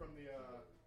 from the uh,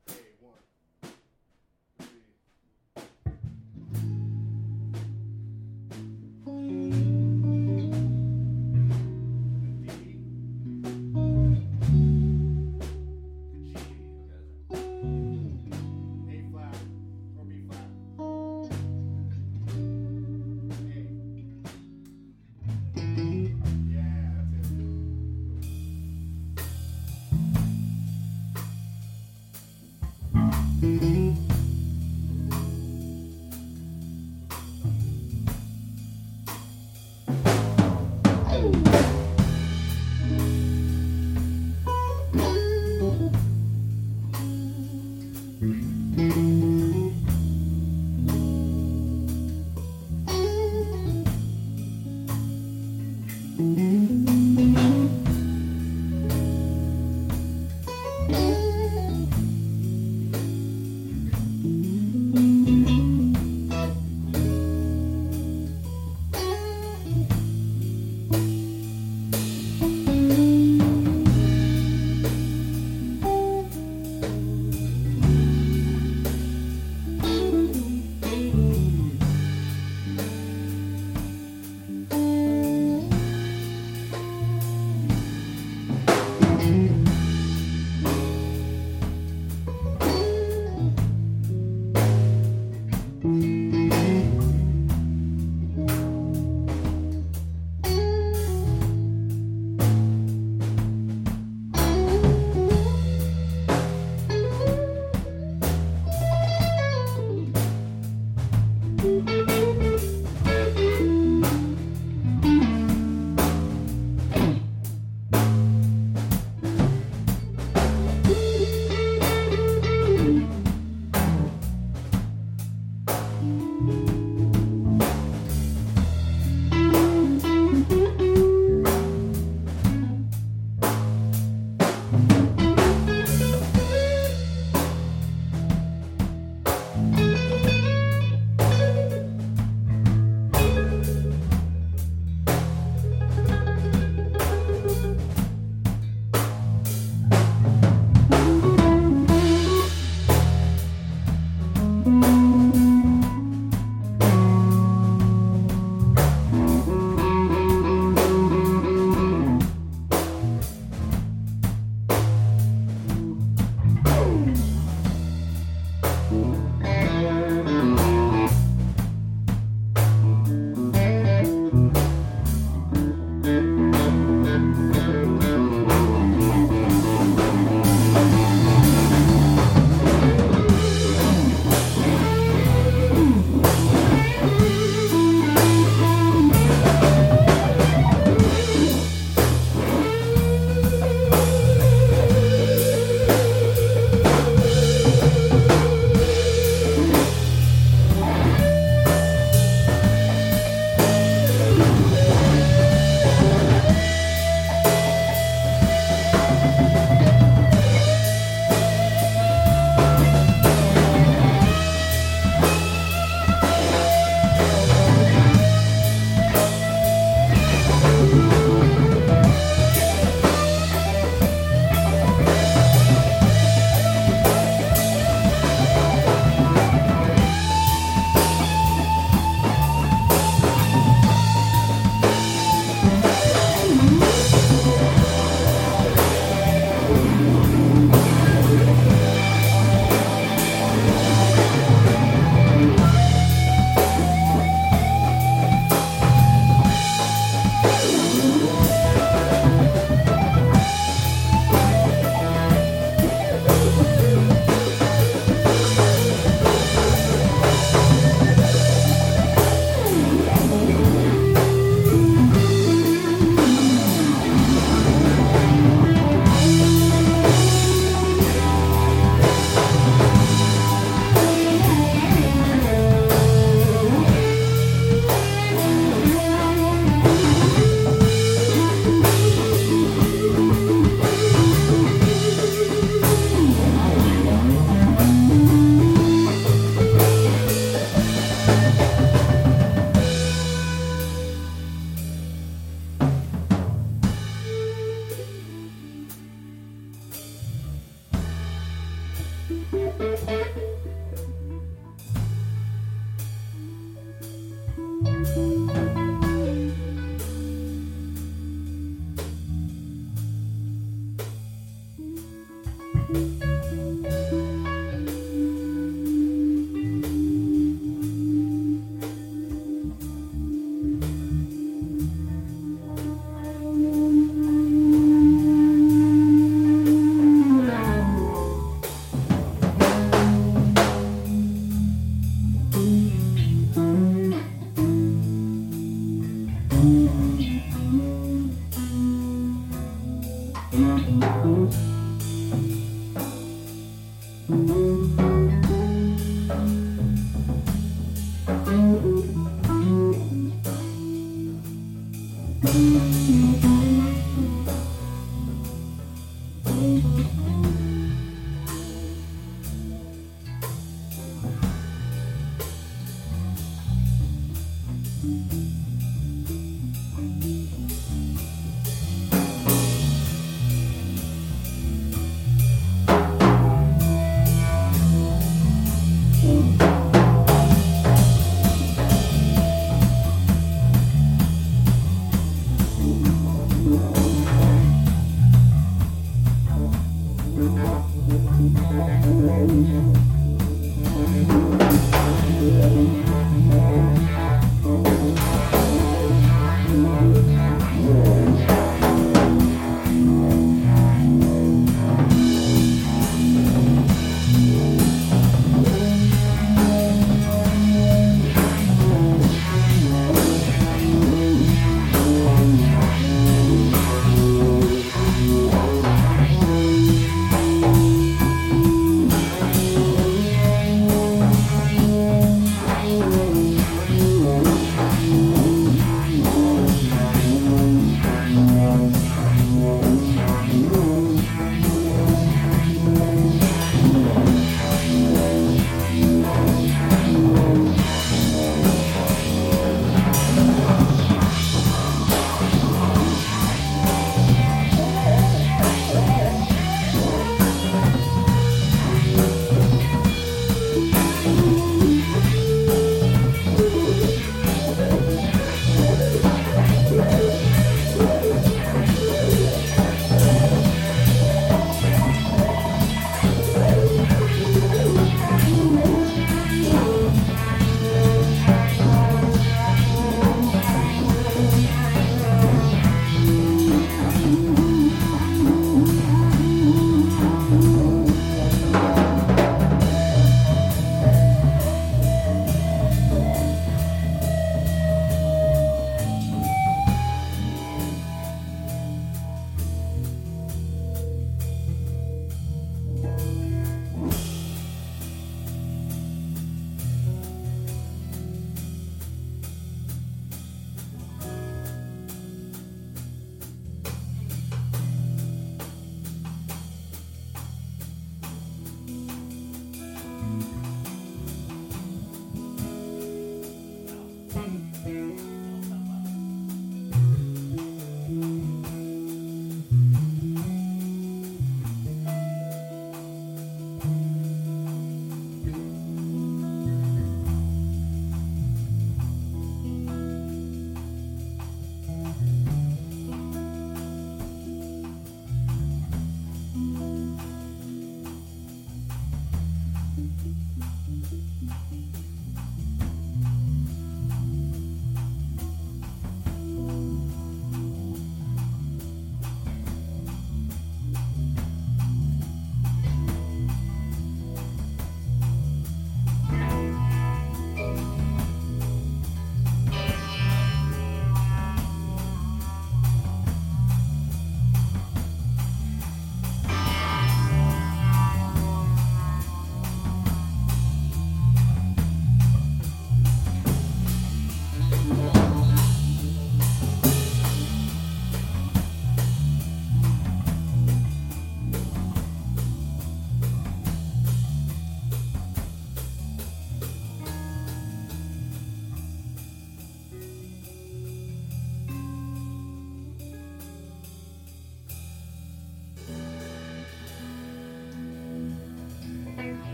Thank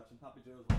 watching Papa Joe's